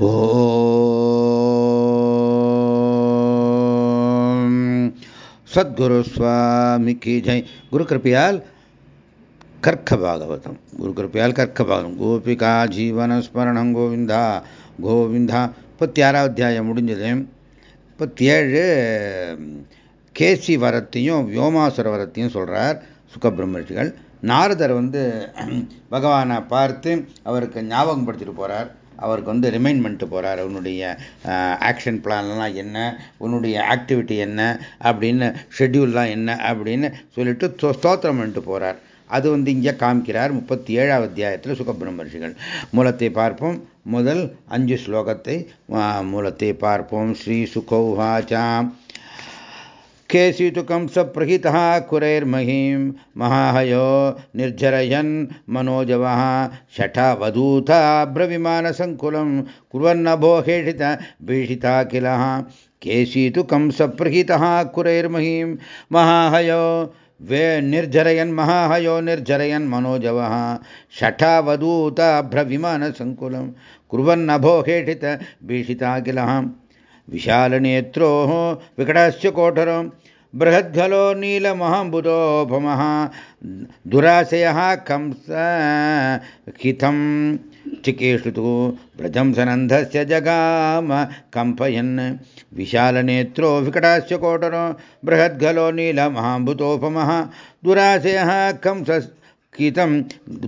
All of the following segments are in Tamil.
ஓம். சத்குரு சுவாமிக்கு கி ஜெய் குரு கிருப்பையால் கர்க்க பாகவதம் குரு கிருப்பையால் கர்க்க பாகம் கோபிகா ஜீவன ஸ்மரணம் கோவிந்தா. கோவிந்தா. முப்பத்தி ஆறாவது அத்தியாயம் முடிஞ்சது. முப்பத்தி ஏழு கேசி வரத்தையும் வியோமாசுர வரத்தையும் சொல்கிறார் சுகபிரம்மர்ஷிகள் நாரதர் வந்து பகவானை பார்த்து அவருக்கு ஞாபகம் படுத்திட்டு போகிறார் அவருக்கு வந்து ரிமைண்ட் பண்ணிட்டு போகிறார் உன்னுடைய ஆக்ஷன் பிளான்லாம் என்ன? உன்னுடைய ஆக்டிவிட்டி என்ன? அப்படின்னு ஷெட்யூல்லாம் என்ன? அப்படின்னு சொல்லிட்டு ஸ்தோத்திரம் பண்ணிட்டு போகிறார் அது வந்து இங்கே காமிக்கிறார் முப்பத்தி ஏழாவது அத்தியாயத்தில் சுகபிரமர்ஷிகள் மூலத்தை பார்ப்போம். முதல் அஞ்சு ஸ்லோகத்தை மூலத்தை பார்ப்போம். ஸ்ரீ சுகௌவாச்சாம் केशितु कंसप्रहितः कुरैर्महीं महाहयो निर्झरयन् मनोजवः शठावधूताभ्रविमानसङ्कुलं कुर्वन्नभो हेषित भीषिता किलः केशितु कंसप्रहितः कुरैर्महीं महाहयो वे निर्झरयन् महाहयो निर्झरयन् मनोजवः शठावधूताभ्रविमानसङ्कुलं कुर्वन्नभो हेषित भीषिता किलः विशालनेत्रोः विकटस्य कोठरो बृहद्गलो नीलमहाम्बुदोपमः दुराशयः कंस हितं चिकेषुतु व्रजं सनन्धस्य जगाम कम्पयन्। विशालनेत्रो विकटास्य कोटरो बृहद्गलो नीलमहाम्बुतोपमः दुराशयः कंस हितं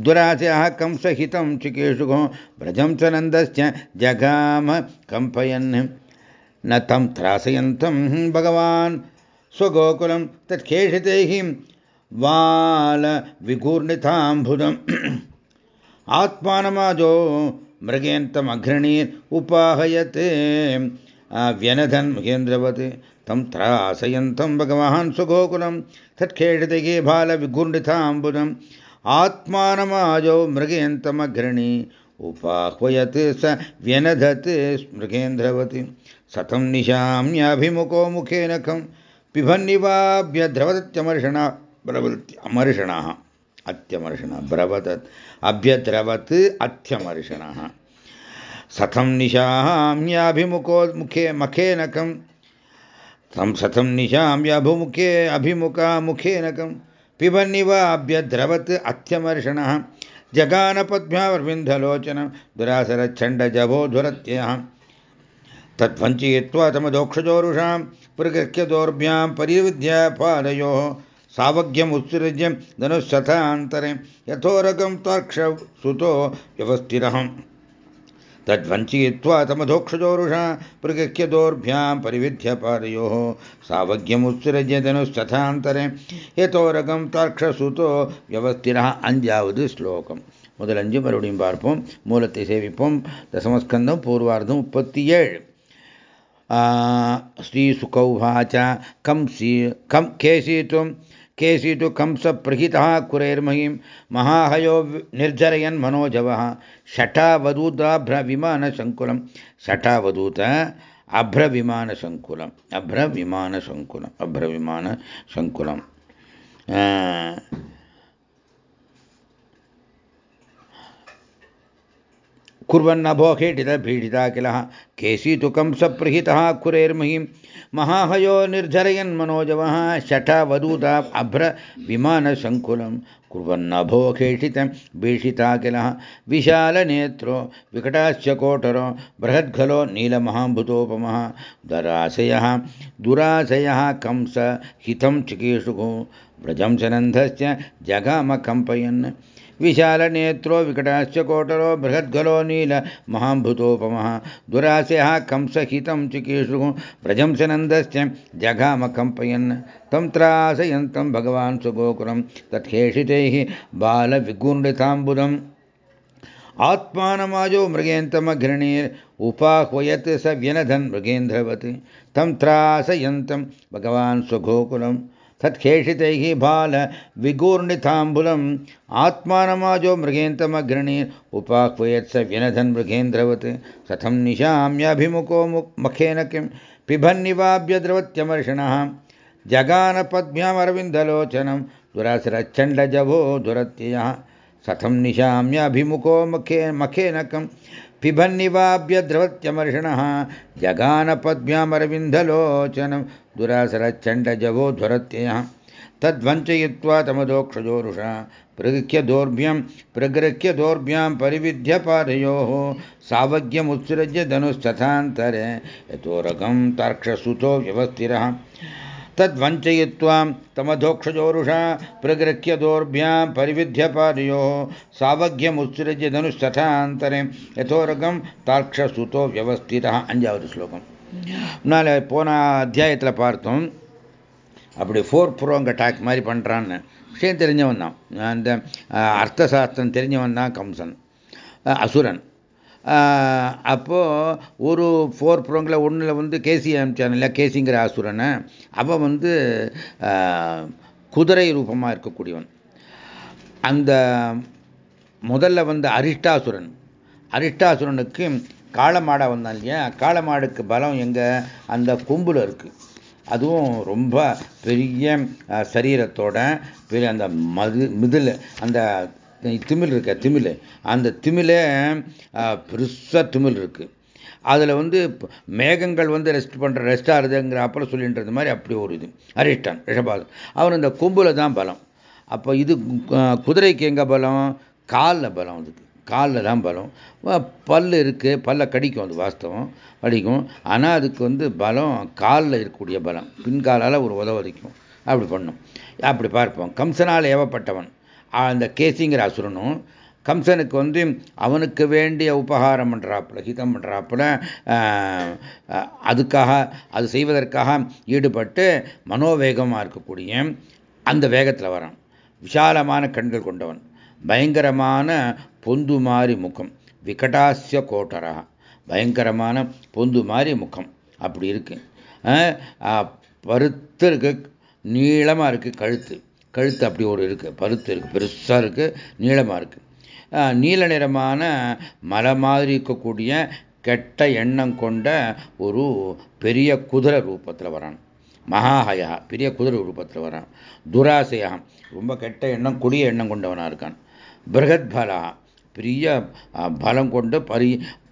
दुराशयः कंसहितं चिकेषुः व्रजं सनन्दस्य जगाम कम्पयन्। न तं त्रासयन्तं भगवान् स्वगोकुलं तत्खेषितैः वालविगूर्णिताम्बुदम् आत्मानमाजो मृगेन्तमघ्रणीर् उपाहयत् व्यनधन् महेन्द्रवत् तं त्रासयन्तं भगवान् स्वगोकुलं तत्खेषितैः बालविगूर्णिताम्बुदम् आत्मानमाजो मृगेन्तमघ्रणी उपाह्वयत् स व्यनधत् मृगेन्द्रवति। सतं निशाम्याभिमुखो मुखेन खं पिबन्निवाभ्यद्रवदत्यमर्षण अमर्षणः। अत्यमर्षणः, ब्रवदत्। अभ्यद्रवत् अत्यमर्षणः सतं निशाम्याभिमुखो मुखे मखेन कं तं सतं निशाम्याभिमुखे अभिमुखा मुखेन कं पिबन्निव अभ्यद्रवत् अत्यमर्षणः जगानपद्भ्यावर्विन्धलोचनं दुरासरच्छण्डजभोधुरत्यः तत्वञ्चयित्वा तमदोक्षजोरुषां परिविद्या परिविद्य पादयोः सावज्ञमुत्सृज्य धनुशथान्तरे यथोरकं तार्क्ष सुतो व्यवस्थिरहम्। तद्वञ्चयित्वा तमधोक्षजोरुषा प्रगृह्यदोर्भ्यां परिविध्य पादयोः सावज्ञमुत्सृज्य धनुःशतान्तरे यथोरगं तार्क्षसुतो व्यवस्थिरः அஞ்சாவது ஸ்லோகம் முதல் அஞ்சு மறுபடியும் பார்ப்போம் மூலத்தை சேவிப்போம் தசமஸ்கந்தம் பூர்வார்த்தம் முப்பத்தி ஏழு श्रीसुकौवाच कंसी कं केशितुं तु कंसप्रहितः कुरैर्महीं महाहयो निर्जरयन् मनोजवः। शठावधूताभ्रविमानसङ्कुलं। शठावधूत अभ्रविमानसङ्कुलम् अभ्रविमानसङ्कुलम् अभ्रविमानसङ्कुलम् कुर्वन्नभो खेटितभीडिता किलः केशितु कंसप्रहितः कुरैर्महीं महाहयो निर्झरयन् मनोजवः शठवदूता अभ्रविमानसङ्कुलं कुर्वन्नभो खेषितं भीषिता किलः विशालनेत्रो विकटाश्च कोटरो बृहद्खलो नीलमहाम्भुतोपमः दराशयः दुराशयः कंस हितं चिकीर्षुः। व्रजं सनन्धस्य जगामकम्पयन्। विशालनेत्रो विकटाश्च कोटरो बृहद्गलो नील महाम्भुतोपमः दुराशयः कंसहितं चिकीर्षुः व्रजं सनन्दस्य जगामकम्पयन् तं त्रासयन्तं भगवान् सुगोकुलं तत्हेषितैः बालविगूर्णिताम्बुदम् आत्मानमाजो मृगेन्तमघृणीर् उपाह्वयत् स व्यनधन् मृगेन्द्रवत् तं त्रासयन्तं भगवान् स्वगोकुलं तत्खेषितैः बाल विगूर्णिताम्बुलम् आत्मानमाजो मृगेन्तमग्रणी उपाह्वयत् स व्यनधन् मृगेन्द्रवत्। सथं निशाम्याभिमुखो मखेन किं? पिबन्निवाभ्यद्रवत्यमर्षणः जगानपद्भ्यामरविन्दलोचनं दुरासरच्छण्डजभो दुरत्ययः। सथं निशाम्याभिमुखो मखे मखेन कं? पिबन्निवाभ्य द्रवत्यमर्षणः जगानपद्भ्यामरविन्दलोचनं दुरासरच्चण्डजवो ध्वरत्ययः तद्वञ्चयित्वा तमदोक्षजोरुषा। प्रगृह्य दोर्भ्यां प्रगृह्य दोर्भ्यां परिविध्य पादयोः सावज्ञमुत्सृज्य धनुस्तथान्तरे। यतोरगं तार्क्षसुतो व्यवस्थिरः। तद्वञ्चयित्वा तमधोक्षजोरुषा प्रगृह्य दोर्भ्यां परिविध्य पादयोः सावज्ञमुत्सृज्य धनुस्तथान्तरे यथोरगं தார்க்ஷசுதோ வியவஸ்திதா அஞ்சாவது ஸ்லோகம் முன்னால் போன அத்தியாயத்தில் பார்த்தோம் அப்படி ஃபோர் ப்ரோங்க அட்டாக் மாதிரி பண்ணுறான்னு விஷயம் தெரிஞ்சவன் தான் அந்த அர்த்த சாஸ்திரம் தெரிஞ்சவன் தான் கம்சன் அசுரன் அப்போது ஒரு ஃபோர் ப்ரோங்கில் ஒன்றில் வந்து கேசி அனுப்பிச்சான் இல்லை கேசிங்கிற ஆசுரனை அவன் வந்து குதிரை ரூபமாக இருக்கக்கூடியவன். அந்த முதல்ல வந்து அரிஷ்டாசுரன். அரிஷ்டாசுரனுக்கு காளமாடா வந்தான் இல்லையா? காளமாடுக்கு பலம் எங்கே? அந்த கொம்பில் இருக்குது அதுவும் ரொம்ப பெரிய சரீரத்தோட பெரிய அந்த மது மிதில் அந்த திமிழ் இருக்க? திமிழ் அந்த திமிழே பெருசாக திமிழ் இருக்குது அதில் வந்து மேகங்கள் வந்து ரெஸ்ட் பண்ணுற ரெஸ்ட் ஆகுதுங்கிற அப்புறம் சொல்லின்றது மாதிரி அப்படி ஒரு இது. அரிஷ்டான் ரிஷபாதம் அவன் இந்த கும்பில் தான் பலம். அப்போ இது குதிரைக்கு எங்கே பலம்? காலில் பலம் அதுக்கு. காலில் தான் பலம். பல் இருக்குது பல்ல கடிக்கும் அது வாஸ்தவம். கடிக்கும். ஆனால் அதுக்கு வந்து பலம் காலில் இருக்கக்கூடிய பலம். பின்காலால் ஒரு உதவதிக்கும் அப்படி பண்ணும். அப்படி பார்ப்போம். கம்சனால் ஏவப்பட்டவன். அந்த கேசிங்கிற அசுரனும் கம்சனுக்கு வந்து அவனுக்கு வேண்டிய உபகாரம் பண்ணுறாப்புல ஹிதம் பண்ணுறாப்புல அதுக்காக அது செய்வதற்காக ஈடுபட்டு மனோவேகமாக இருக்கக்கூடிய அந்த வேகத்தில் வரான். விசாலமான கண்கள் கொண்டவன். பயங்கரமான பொந்து மாறி முகம். விகடாசிய கோட்டரா. பயங்கரமான பொந்து மாறி முகம். அப்படி இருக்கு. பருத்து இருக்கு நீளமாக இருக்கு கழுத்து. கழுத்து அப்படி ஒரு இருக்குது பருத்து இருக்குது பெருசாக இருக்குது நீளமாக இருக்குது நீல நிறமான மலை மாதிரி இருக்கக்கூடிய கெட்ட எண்ணம் கொண்ட ஒரு பெரிய குதிரை ரூபத்தில் வரான். மகாஹயா பெரிய குதிரை ரூபத்தில் வரான். துராசையா ரொம்ப கெட்ட எண்ணம் கொடிய எண்ணம் கொண்டவனாக இருக்கான். பிரகத் பலா பெரிய பலம் கொண்டு பரி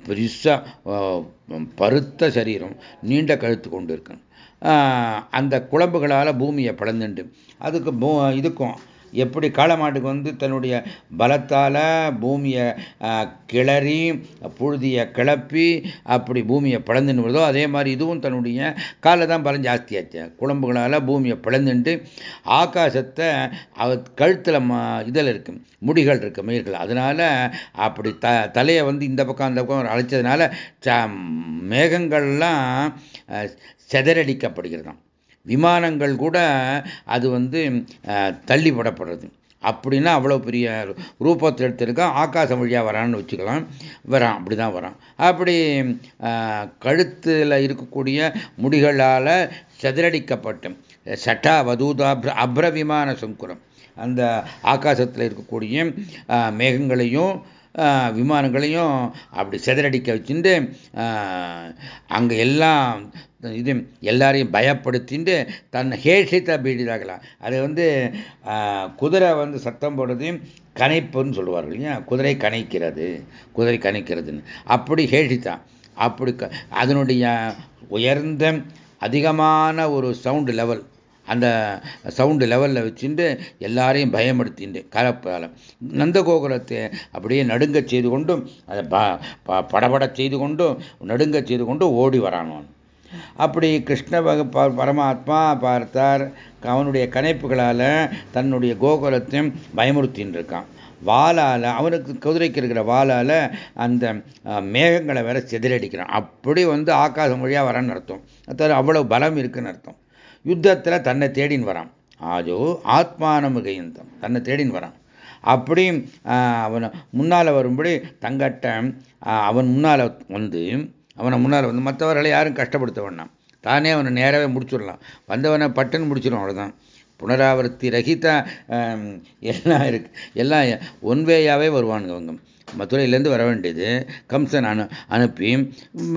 பெருசாக பருத்த சரீரம் நீண்ட கழுத்து கொண்டு இருக்கான். அந்த குழம்புகளால் பூமியை பிளந்துண்டு. அதுக்கு இதுக்கும் எப்படி காளமாட்டுக்கு வந்து தன்னுடைய பலத்தால் பூமியை கிளறி புழுதியை கிளப்பி அப்படி பூமியை பிளந்துன்னு அதே மாதிரி இதுவும் தன்னுடைய காலை தான் பலம் ஜாஸ்தியாச்சு குழம்புகளால் பூமியை பிளந்துட்டு ஆகாசத்தை கழுத்தில் இதில் இருக்கு முடிகள் இருக்கு மயிர்கள் அதனால அப்படி த தலையை வந்து இந்த பக்கம் அந்த பக்கம் அழைச்சதுனால மேகங்கள்லாம் செதறடிக்கப்படுகிறதாம். விமானங்கள் கூட அது வந்து தள்ளிப்படப்படுறது அப்படின்னா அவ்வளோ பெரிய ரூபத்தை எடுத்திருக்கான். ஆகாசம் வழியாக வரான்னு வச்சுக்கலாம். வரான் அப்படி தான் வரான். அப்படி கழுத்தில் இருக்கக்கூடிய முடிகளால் செதறடிக்கப்பட்டு சட்டா வதூதா அப்ர விமான சங்குரம். அந்த ஆகாசத்தில் இருக்கக்கூடிய மேகங்களையும் விமானங்களையும் அப்படி செதறடிக்க வச்சுட்டு அங்கே எல்லாம் இது எல்லாரையும் பயப்படுத்திட்டு தன்னை ஹேஷித்த பீடிதாகலாம் அது வந்து குதிரை வந்து சத்தம் போடுறதையும் கனைப்புன்னு சொல்லுவார்கள் இல்லையா? குதிரை கனைக்கிறது குதிரை கனைக்கிறதுன்னு. அப்படி ஹேஷித்தான் அப்படி அதனுடைய உயர்ந்த அதிகமான ஒரு சவுண்டு லெவல். அந்த சவுண்டு லெவலில் வச்சுட்டு எல்லாரையும் பயமுடுத்திண்டு கலப்பால் நந்தகோகுலத்தை அப்படியே நடுங்க செய்து கொண்டும் அதை படபட செய்து கொண்டும் நடுங்க செய்து கொண்டும் ஓடி வரானோன் அப்படி கிருஷ்ண பரமாத்மா பார்த்தார் அவனுடைய கணைப்புகளால் தன்னுடைய கோகுலத்தையும் பயமுறுத்தின்னு இருக்கான் வாலால் அவனுக்கு குதிரைக்கு இருக்கிற வாலால் அந்த மேகங்களை வேற செதிலடிக்கிறான் அப்படி வந்து ஆகாசம் வழியாக வரன்னு அர்த்தம். அது அவ்வளவு பலம் இருக்குன்னு அர்த்தம். யுத்தத்தில் தன்னை தேடின்னு வரான். ஆஜோ ஆத்மானமுகையந்தம் தன்னை தேடின்னு வரான். அப்படி அவனை முன்னால் வரும்படி தங்கட்ட அவன் முன்னால் வந்து அவனை முன்னால் வந்து மற்றவர்களை யாரும் கஷ்டப்படுத்த வேண்டாம். தானே அவனை நேராகவே முடிச்சிடலாம். வந்தவனை பட்டுன்னு முடிச்சிடும் அவ்வளோதான் புனராவர்த்தி ரகித எல்லாம் இருக்கு. எல்லாம் ஒன்வேயாவே வருவானுங்க அவங்க. மதுரையிலேருந்து வர வேண்டியது. கம்சன் அனு அனுப்பி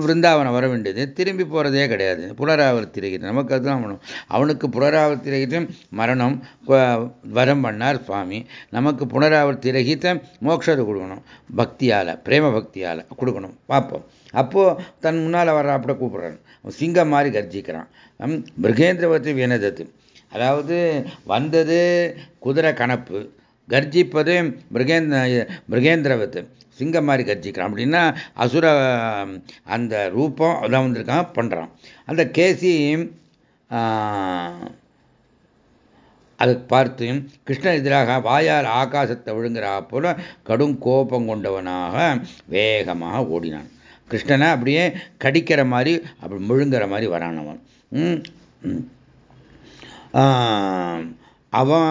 விருந்தாவனம் வர வேண்டியது. திரும்பி போகிறதே கிடையாது. புனராவர்த்தி ரகிதம் நமக்கு அதுதான் அவனும் அவனுக்கு புனராவர்த்தி ரகிதம் மரணம் வரம் பண்ணார் சுவாமி. நமக்கு புனராவர்த்தி ரகித்த மோட்சத்தை கொடுக்கணும். பக்தியால் பிரேம பக்தியால் கொடுக்கணும். பார்ப்போம். அப்போது தன் முன்னால் வர்ற அப்படி கூப்பிட்றான் சிங்கம் மாதிரி கர்ஜிக்கிறான். மிருகேந்திரவத்தை வினதத்து அதாவது வந்தது குதிரை கணப்பு. கர்ஜிப்பது மிருகேந்திர மிருகேந்திரவத்து. சிங்கம் மாதிரி கர்ஜிக்கிறான். அப்படின்னா அசுர அந்த ரூபம் அதான் வந்திருக்கான் பண்ணுறான் அந்த கேசி அதை பார்த்து கிருஷ்ணன் எதிராக வாயால் ஆகாசத்தை விழுங்குறா போல கடும் கோபம் கொண்டவனாக வேகமாக ஓடினான். கிருஷ்ணனை அப்படியே கடிக்கிற மாதிரி அப்படி முழுங்குற மாதிரி வரானவன் அவன்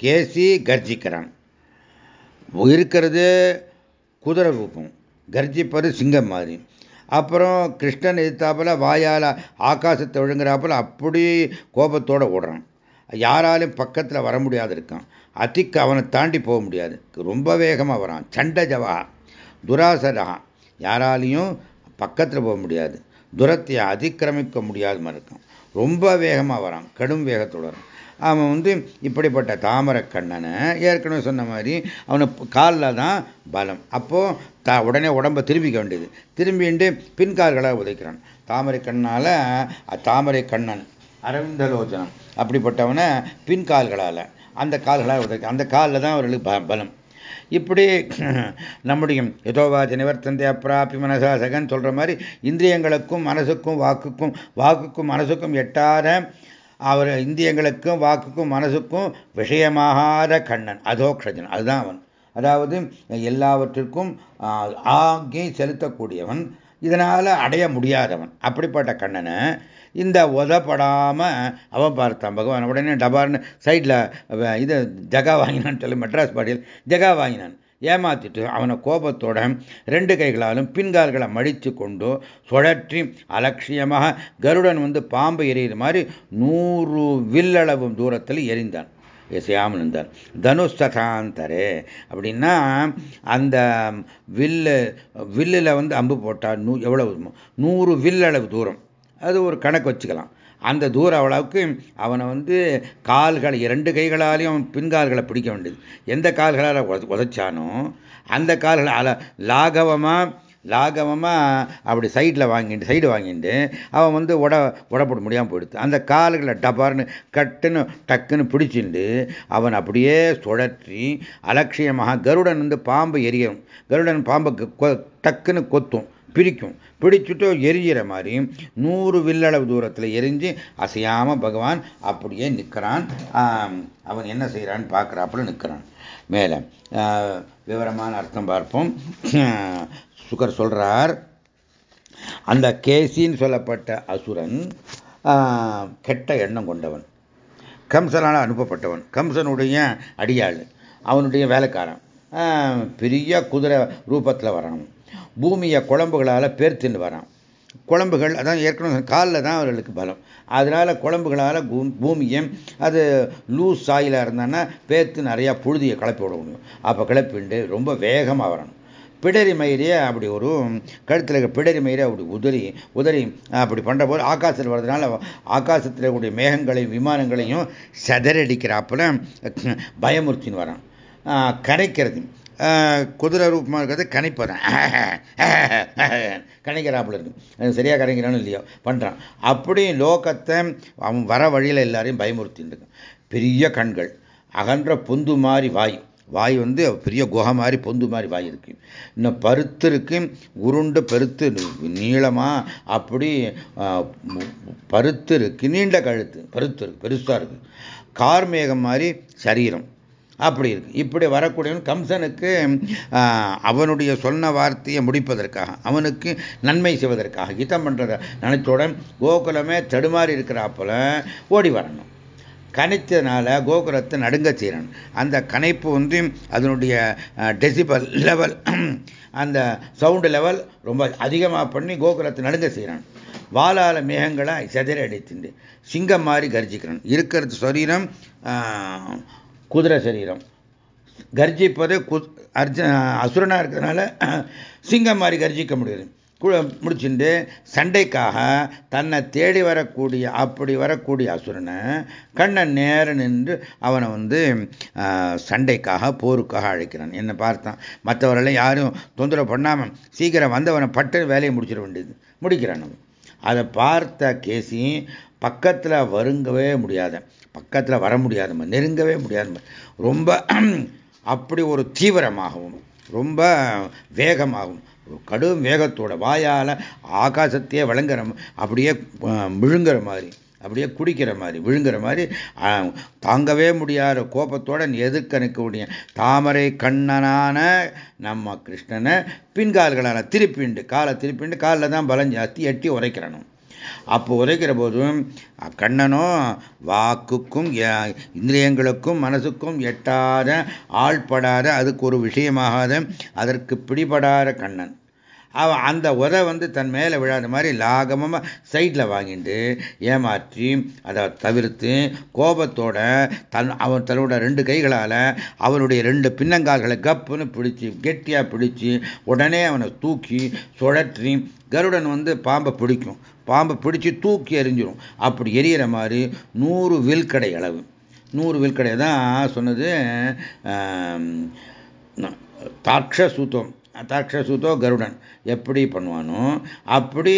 கேசி கர்ஜிக்கிறான். இருக்கிறது குதிரை ரூபம். கர்ஜிப்பது சிங்கம் மாதிரி. அப்புறம் கிருஷ்ணன் எதிர்த்தாப்புல வாயால் ஆகாசத்தை விழுங்குறாப்புல அப்படி கோபத்தோடு ஓடுறான். யாராலும் பக்கத்தில் வர முடியாது இருக்கான். அதிக்கு அவனை தாண்டி போக முடியாது. ரொம்ப வேகமாக வரான். சண்ட ஜவா. துராசரா. யாராலையும் பக்கத்தில் போக முடியாது. துரத்தை அதிக்கிரமிக்க முடியாத மாதிரி இருக்கான். ரொம்ப வேகமாக வரான். கடும் வேகத்தோடு வரான். அவன் வந்து இப்படிப்பட்ட தாமரை கண்ணனை ஏற்கனவே சொன்ன மாதிரி அவனை காலில் தான் பலம். அப்போது த உடனே உடம்பை திரும்பிக்க வேண்டியது. திரும்பிட்டு பின்கால்களை உதைக்கிறான். தாமரை கண்ணால் தாமரை கண்ணன் அரவிந்தலோச்சனம் அப்படிப்பட்டவனை பின்கால்களால் அந்த கால்களாக உதைக்க அந்த காலில் தான் அவர்களுக்கு பலம். இப்படி நம்முடைய யதோவாச்ச நிவர்த்தந்தை அப்பிராப்பி மனசா சகன் சொல்கிற மாதிரி இந்திரியங்களுக்கும் மனசுக்கும் வாக்குக்கும் வாக்குக்கும் மனசுக்கும் எட்டாத அவர் இந்தியங்களுக்கும் வாக்குக்கும் மனசுக்கும் விஷயமாகாத கண்ணன் அதோக்ஷஜன். அதுதான் அவன். அதாவது எல்லாவற்றிற்கும் ஆங்கே செலுத்தக்கூடியவன். இதனால் அடைய முடியாதவன். அப்படிப்பட்ட கண்ணனை இந்த உதப்படாமல் அவன் பார்த்தான். பகவான் உடனே டபார்னு சைடில் இது ஜகா வாங்கினான்னு சொல்லி மெட்ராஸ் பாடியில் ஜகா வாங்கினான். ஏமாத்திட்டு அவனை கோபத்தோட ரெண்டு கைகளாலும் பின்கால்களை மடித்து கொண்டு சுழற்றி அலட்சியமாக கருடன் வந்து பாம்பு எரியிற மாதிரி நூறு வில்லளவு தூரத்தில் எரிந்தான். எசையாமல் இருந்தார் தனுஷ்தகாந்தரே அப்படின்னா அந்த வில்லு வில்லில் வந்து அம்பு போட்டால் நூ எவ்வளவு? நூறு வில்லளவு தூரம். அது ஒரு கணக்கு வச்சுக்கலாம். அந்த தூரம் அளவுக்கு அவனை வந்து கால்களை இரண்டு கைகளாலையும் அவன் பின்கால்களை பிடிக்க வேண்டியது. எந்த கால்களால் உதைச்சானோ அந்த கால்களை அல லாகவமாக லாகவமாக அப்படி சைடில் வாங்கிட்டு சைடு வாங்கிட்டு அவன் வந்து உட உடப்பட முடியாமல் போயிடுது. அந்த கால்களை டபார்னு கட்டுன்னு டக்குன்னு பிடிச்சிண்டு அவன் அப்படியே சுழற்றி அலட்சியமாக கருடன் வந்து பாம்பு எரியும் கருடன் பாம்புக்கு டக்குன்னு கொத்தும். பிரிக்கும் பிடிச்சுட்டு எரியிற மாதிரி நூறு வில்லளவு தூரத்தில் எரிஞ்சு அசையாமல் பகவான் அப்படியே நிற்கிறான் அவன் என்ன செய்கிறான்னு பார்க்குறாப்புல நிற்கிறான் மேலே விவரமான அர்த்தம் பார்ப்போம். சுகர் சொல்கிறார் அந்த கேசின்னு சொல்லப்பட்ட அசுரன் கெட்ட எண்ணம் கொண்டவன். கம்சனால் அனுப்பப்பட்டவன். கம்சனுடைய அடியாள். அவனுடைய வேலைக்காரன். பெரிய குதிரை ரூபத்தில் வரணும் பூமியை குழம்புகளால் பேர்த்துன்னு வரான் குழம்புகள் அதான் ஏற்கனவே காலில் தான் அவர்களுக்கு பலம். அதனால் குழம்புகளால் பூமியை அது லூஸ் சாயிலாக இருந்தான்னா பேர்த்து நிறையா புழுதியை கிளப்பி விட முடியும். அப்போ கிளப்பிண்டு ரொம்ப வேகமாக வரணும். பிடரி மயிரே அப்படி ஒரு கழுத்தில் இருக்க பிடரி மயிரை அப்படி உதறி உதறி அப்படி பண்ணுற போது ஆகாசத்தில் வர்றதுனால ஆகாசத்தில் இருக்கக்கூடிய மேகங்களையும் விமானங்களையும் செதறடிக்கிறாப்புல பயமுறுத்தின்னு வரான். கரைக்கிறது. குதிரை ரூபமாக இருக்கிறது கணிப்பதான் கணிக்கிறாப்புல இருக்கு. சரியாக கணிக்கிறான்னு இல்லையோ பண்ணுறான் அப்படி லோகத்தை அவன் வர வழியில் எல்லாரையும் பயமுறுத்தின்னு இருக்கான். பெரிய கண்கள் அகன்ற பொந்து மாதிரி வாய். வாய் வந்து பெரிய குகை மாதிரி பொந்து மாதிரி வாய் இருக்கு. இன்னும் பருத்து இருக்கு உருண்டு பெருத்து நீளமாக அப்படி பருத்து இருக்கு நீண்ட கழுத்து பருத்து இருக்கு பெருசாக இருக்கு. கார்மேகம் மாதிரி சரீரம். அப்படி இருக்கு. இப்படி வரக்கூடியவன் கம்சனுக்கு அவனுடைய சொன்ன வார்த்தையை முடிப்பதற்காக அவனுக்கு நன்மை செய்வதற்காக ஹிதம் பண்ணுறத நினைச்சோட கோகுலமே தடுமாறி இருக்கிறாப்புல ஓடி வரணும். கணித்ததுனால கோகுலத்தை நடுங்க செய்யணும். அந்த கணைப்பு வந்து அதனுடைய டெசிபல் லெவல் அந்த சவுண்டு லெவல் ரொம்ப அதிகமாக பண்ணி கோகுலத்தை நடுங்க செய்கிறான் வாலால மேகங்களை செதறி அடைத்துண்டு சிங்கம் மாதிரி கர்ஜிக்கிறான் இருக்கிறது சரீரம் குதிரை சரீரம். கர்ஜிப்பது அர்ஜ அசுரனாக இருக்கிறதுனால சிங்கம் மாதிரி கர்ஜிக்க முடியுது. முடிச்சுட்டு சண்டைக்காக தன்னை தேடி வரக்கூடிய அப்படி வரக்கூடிய அசுரனை கண்ணன் நேர நின்று அவனை வந்து சண்டைக்காக போருக்காக அழைக்கிறான். என்னை பார்த்தான் மற்றவரெல்லாம் யாரும் தொந்தரவு பண்ணாமல் சீக்கிரம் வந்தவனை பட்டு வேலையை முடிச்சிட வேண்டியது. முடிக்கிறான் அதை பார்த்த கேசி பக்கத்தில் வருங்கவே முடியாத பக்கத்தில் வர முடியாத நெருங்கவே முடியாத. ரொம்ப அப்படி ஒரு தீவிரமாகவும் ரொம்ப வேகமாகவும் கடும் வேகத்தோட வாயால் ஆகாசத்தையே வழங்குற அப்படியே விழுங்குற மாதிரி அப்படியே குடிக்கிற மாதிரி விழுங்குற மாதிரி தாங்கவே முடியாத கோபத்தோட எதிர்க்க நிற்கக்கூடிய தாமரை கண்ணனான நம்ம கிருஷ்ணனை பின்கால்களான திருப்பிண்டு காலை திருப்பிண்டு காலில் தான் பலம் ஜாஸ்தி எட்டி உரைக்கிறணும் அப்போ உரைக்கிற போதும் கண்ணனோ வாக்குக்கும் இந்திரியங்களுக்கும் மனசுக்கும் எட்டாத ஆள்படாத அதுக்கு ஒரு விஷயமாகாத அதற்கு பிடிபடாத கண்ணன். அவன் அந்த உதை வந்து தன் மேலே விழாத மாதிரி லாகமாக சைடில் வாங்கிட்டு ஏமாற்றி அதை தவிர்த்து கோபத்தோட தன் அவன் தன்னோட ரெண்டு கைகளால் அவனுடைய ரெண்டு பின்னங்கால்களை கப்புன்னு பிடிச்சி கெட்டியாக பிடிச்சி உடனே அவனை தூக்கி சுழற்றி கருடன் வந்து பாம்பை பிடிக்கும். பாம்பை பிடிச்சி தூக்கி எரிஞ்சிடும் அப்படி எரியிற மாதிரி நூறு வில்கடை அளவு. நூறு வில்கடை தான் சொன்னது தாட்சசூத்தம். தாட்சசுதோ கருடன். எப்படி பண்ணுவானோ அப்படி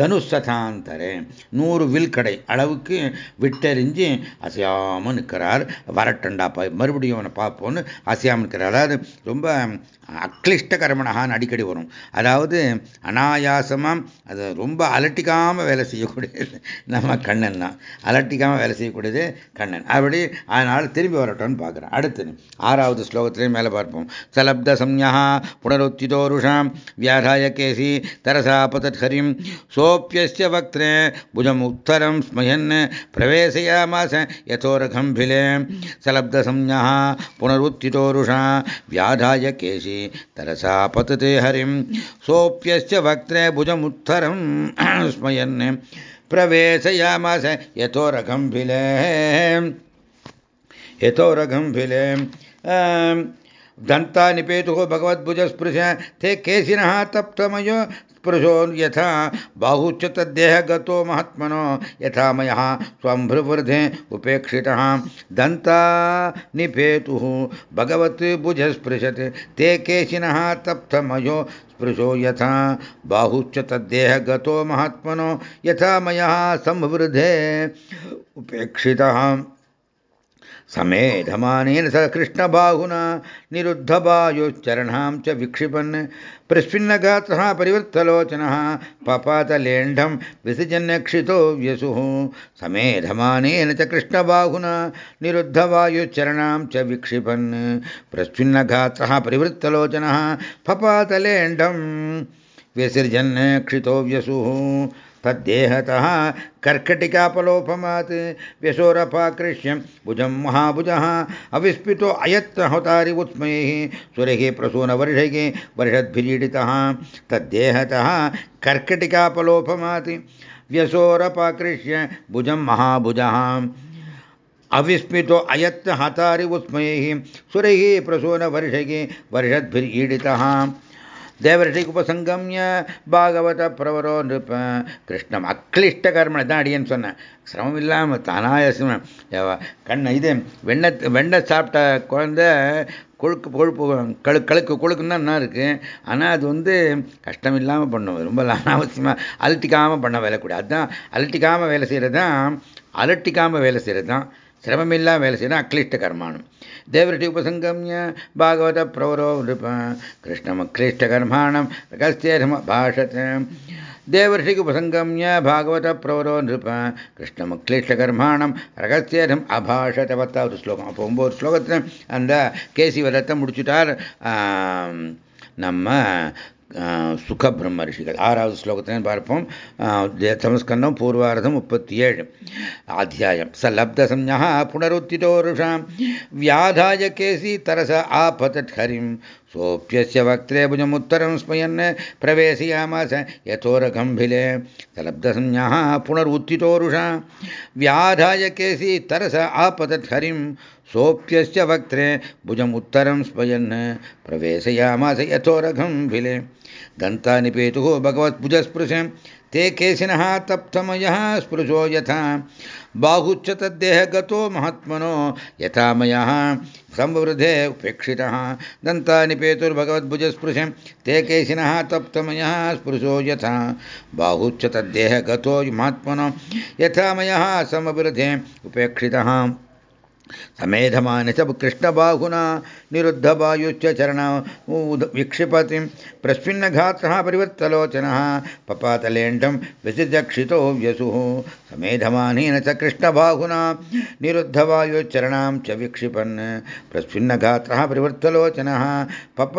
தனுஷதாந்தரே நூறு வில் கடை அளவுக்கு விட்டெறிஞ்சு அசையாமல் நிற்கிறார். வரட்டண்டா மறுபடியும் அவனை பார்ப்போன்னு அசையாமல் நிற்கிறார். அதாவது ரொம்ப அக்லிஷ்ட கர்மனகான்னு அடிக்கடி வரும். அதாவது அனாயாசமாக அது ரொம்ப அலட்டிக்காமல் வேலை செய்யக்கூடியது நம்ம கண்ணன் தான். அலட்டிக்காமல் வேலை செய்யக்கூடியது கண்ணன். அப்படி அதனால் திரும்பி வரட்டும்னு பார்க்குறேன். அடுத்து ஆறாவது ஸ்லோகத்திலையும் மேலே பார்ப்போம். சலப்த சம்யா पुनरुत्थितोरुषां व्याधाय केसी तरसापतत्हरिं सोऽप्यस्य वक्त्रे भुजमुत्तरं स्मयन् प्रवेशयामास यथोरखम्भिले सलब्धसंज्ञः पुनरुत्थितोरुषा। व्याधाय केशी तरसापतते हरिं सोऽप्यस्य वक्त्रे भुजमुत्तरं स्मयन् प्रवेशयामास यथोरखम्भिले यथोरखम्भिले दन्ता निपेतुः भगवद्भुजस्पृश। ते केशिनः तप्तमयो स्पृशो यथा। बाहुश्च तद्देह गतो महात्मनो। यथा मयः स्वम्भृवृधे उपेक्षितः। दन्ता निपेतुः भगवत् भुजस्पृशत् ते केशिनः तप्तमयो स्पृशो यथा। बाहुश्च तद्देह गतो महात्मनो। यथा मयः संवृधे उपेक्षितः। समेधमानेन स कृष्णबाहुना निरुद्धवायुश्चरणां च विक्षिपन्। प्रस्विन्नगात्रः परिवृत्तलोचनः पपातलेण्ढं विसृजन्यक्षितो व्यसुः समेधमानेन च कृष्णबाहुना निरुद्धवायुश्चरणां च विक्षिपन्। प्रस्विन्नगात्रः परिवृत्तलोचनः पपातलेण्ढं व्यसृजन् क्षितो व्यसुः तद्देहतः कर्कटिकापलोपमात् व्यसोरपाकृष्यं भुजं महाभुजः अविस्मितो अयत्नहोतारि उत्स्मैः सुरैः प्रसूनवर्षैः वर्षद्भिरीडितः तद्देहतः कर्कटिकापलोपमात् व्यसोरपाकृष्य भुजं महाभुजः अविस्मितो अयत्न हतारि उत्स्मैः सुरैः प्रसूनवर्षैः वर्षद्भिरीडितः தேவரிஷைக்கு உபசங்கம்ய பாகவத பிரவரோ நிருப்ப கிருஷ்ணம் அக்ளிஷ்ட கர்மனை தான் அடியன்னு சொன்னேன். சிரமம் இல்லாமல் தானாயசம் கண்ணை இது வெண்ணெய் வெண்ணை சாப்பிட்ட குழந்த கொழுக்கு கொழுப்பு கழு கழுக்கு கொழுக்குன்னு தான் இருக்குது ஆனால் அது வந்து கஷ்டம் இல்லாமல் பண்ணும். ரொம்ப அனாவசியமாக அலட்டிக்காமல் பண்ண வேலை கூட அதுதான் அலட்டிக்காமல் வேலை செய்கிறது தான் அலட்டிக்காமல் வேலை செய்கிறது தான் சிரமமில்லா வேலை செய்யணும் அக்லிஷ்ட கர்மானம் தேவரட்டி உபசங்கம்ய பாகவத பிரவரோ நிருபம் கிருஷ்ணம் அக்லிஷ்ட கிருஷ்ணமக்ளிஷ்டகர்மாணம் ரகஸ்தியர்ம பாஷத். தேவர்ஷிக்கு உபசங்கம்ய பாகவத பிரவரோ நிருப கிருஷ்ணமக்ளிஷ்டகர்மாணம் ரகசியம் அபாஷத. பத்தாவது ஸ்லோகம். அப்போ ஒம்பது ஸ்லோகத்தில் அந்த கேசி வதத்தை முடிச்சுட்டார். நம்ம சுக பிரம்ம ரிஷிகள் ஆறாவது ஸ்லோகத்திலும் பார்ப்போம். சமஸ்கந்தம் பூர்வார்த்தம் முப்பத்தி ஏழு அத்தியாயம். ச லப்தசம்யா புனருத்திதோருஷாம். வியாதாய கேசி தரச ஆபதத் ஹரிம். सोप्यस्य वक्त्रे भुजमुत्तरं स्मयन् प्रवेशयामास यथोरघम्भिले लब्धसंज्ञाः पुनरुत्थितोरुषा। व्याधाय केसि तरस आपतत्हरिं सोप्यस्य वक्त्रे भुजमुत्तरं स्मयन् प्रवेशयामास यथोरघम्भिले गन्ता निपेतुः भगवत्भुजस्पृशं ते केशिनः तप्तमयः स्पृशो यथा। बाहुच्च तद्देहगतो महात्मनो, यथा मयः संवृधे उपेक्षितः। दन्तानिपेतुर्भगवद्भुजस्पृशं ते केशिनः तप्तमयः स्पृशो यथा। बाहुच्च तद्देहगतो महात्मनो, यथा मयः समवृधे उपेक्षितः। समेधमान च कृष्णबाहुना निरुद्धवायुश्च चरण विक्षिपतिं प्रस्मिन्नघात्रः परिवृत्तलोचनः पपातलेण्डं विसिजक्षितो व्यसुः समेधमानेन च कृष्णबाहुना निरुद्धवायुश्चरणां च विक्षिपन् प्रस्मिन्नघात्रः परिवृत्तलोचनः पप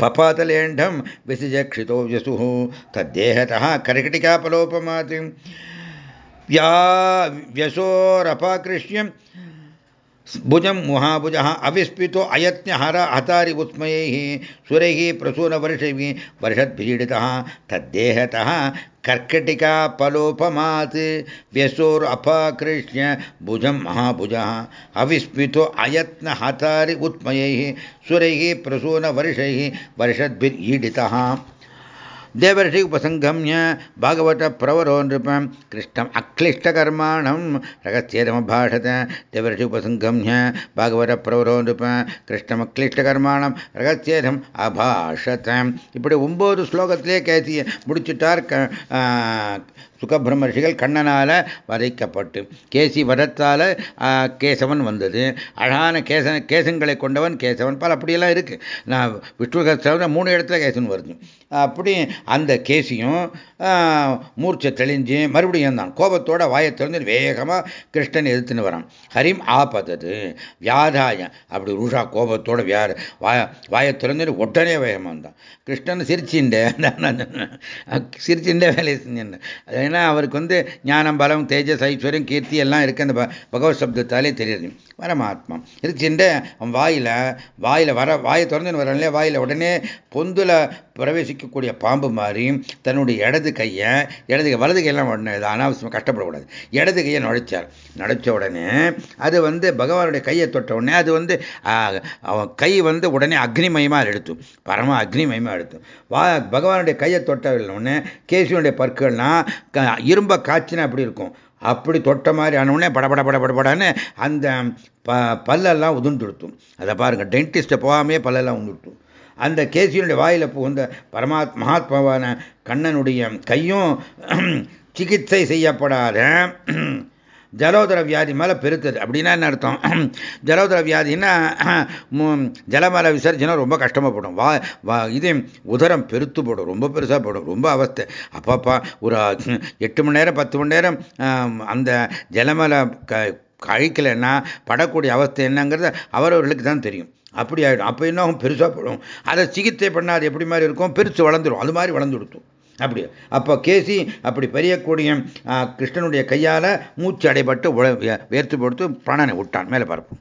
पपातलेण्डं विसिजक्षितो व्यसुः तद्देहतः कर्कटिकापलोपमातिं व्या व्यसोरपाकृष्यं भुजं महाभुजः अविस्मितो अयत्नहर हतारि उत्स्मयैः सुरैः प्रसूनवर्षैः वर्षद्भीडितः तद्देहतः कर्कटिकापलोपमात् व्यसोरपाकृष्य भुजं महाभुजः अविस्मितो अयत्नहतारि उत्मयैः सुरैः प्रसूनवर्षैः தேவரிஷி உபசங்கம்ய பாகவத பிரவரோ நிருபம் கிருஷ்ணம் அக்லிஷ்டகர்மாணம். ரகசியதமபாஷத தேவரிஷி உபசங்கம்ய பாகவத பிரவரோ நிருபம் கிருஷ்ணம் அக்லிஷ்டகர்மாணம். ரகசியதம் அபாஷத இப்படி ஒன்பது ஸ்லோகத்திலே கேசிய முடிச்சுட்டார் சுகபிரமர்ஷிகள் கண்ணனால் வதைக்கப்பட்டு கேசி வதத்தால் கேசவன் வந்தது. அழகான கேச கேசங்களை கொண்டவன் கேசவன். பல அப்படியெல்லாம் இருக்குது நான் விஷ்ணு மூணு இடத்துல கேசன் வருது. அப்படி அந்த கேசியும் மூர்ச்சை தெளிஞ்சு மறுபடியும் தான் கோபத்தோட வாயை திறந்து வேகமாக கிருஷ்ணன் எதிர்த்துன்னு வரான். ஹரிம் ஆபத்தது. வியாதாயம் அப்படி ரூஷா கோபத்தோட வியா வாய வாயை திறந்து உடனே வேகமாக வந்தான். கிருஷ்ணன் சிரிச்சிண்டே சிரிச்சிண்டே வேலையை செஞ்சேன் ஏன்னா அவருக்கு வந்து ஞானம் பலம் தேஜஸ் ஐஸ்வர்யம் கீர்த்தி எல்லாம் இருக்கு. அந்த பகவத் சப்தத்தாலே தெரியுது. பரமாத்மா. இருக்கின்ற அவன் வாயில் வாயில் வர வாயை திறந்துன்னு வரல வாயில் உடனே பொந்தில் பிரவேசிக்கக்கூடிய பாம்பு மாதிரி தன்னுடைய இடது கையை இடது வலது கையெல்லாம் உடனே அனாவசியமாக கஷ்டப்படக்கூடாது. இடது கையை நுழைச்சார். நுழைச்ச உடனே அது வந்து பகவானுடைய கையை தொட்ட உடனே அது வந்து அவன் கை வந்து உடனே அக்னிமயமாக எடுத்தும் பரம அக்னிமயமாக எடுத்து. வா பகவானுடைய கையை தொட்ட உடனே கேசியனுடைய பற்கள்லாம் இரும்ப காய்ச்சினா அப்படி இருக்கும்? அப்படி தொட்ட மாதிரி ஆனவுடனே படபட படபடபடன்னு அந்த ப பல்லெல்லாம் உதிர்ந்துடுத்தும் அதை பாருங்கள் டென்டிஸ்ட்டை போகாமே பல்லெல்லாம் உதிர்த்தும் அந்த கேசியனுடைய வாயில் புகுந்த பரமாத் மகாத்மாவான கண்ணனுடைய கையும் சிகிச்சை செய்யப்படாத ஜலோதர வியாதி மேலே பெருத்தது. அப்படின்னா என்ன அர்த்தம்? ஜலோதர வியாதின்னா ஜலமல விசர்ஜனம் ரொம்ப கஷ்டமாக போடும். வா வா இது உதரம் பெருத்து போடும். ரொம்ப பெருசாக போடும். ரொம்ப அவஸ்தை. அப்பப்பா ஒரு எட்டு மணி நேரம் பத்து மணி நேரம் அந்த ஜலமலை க கழிக்கலைன்னா படக்கூடிய அவஸ்தை என்னங்கிறது அவரவர்களுக்கு தான் தெரியும். அப்படி ஆகிடும் அப்போ என்ன ஆகும்? பெருசாக போடும். அதை சிகிச்சை பண்ணால் அது எப்படி மாதிரி இருக்கும்? பெருசு வளர்ந்துடும் அது மாதிரி வளர்ந்து கொடுத்தோம் அப்படி. அப்போ கேசி அப்படி பெரியக்கூடிய கிருஷ்ணனுடைய கையால் மூச்சு அடைபட்டு வேர்த்து கொடுத்து பிராணனை விட்டான். மேலே பரப்பும்.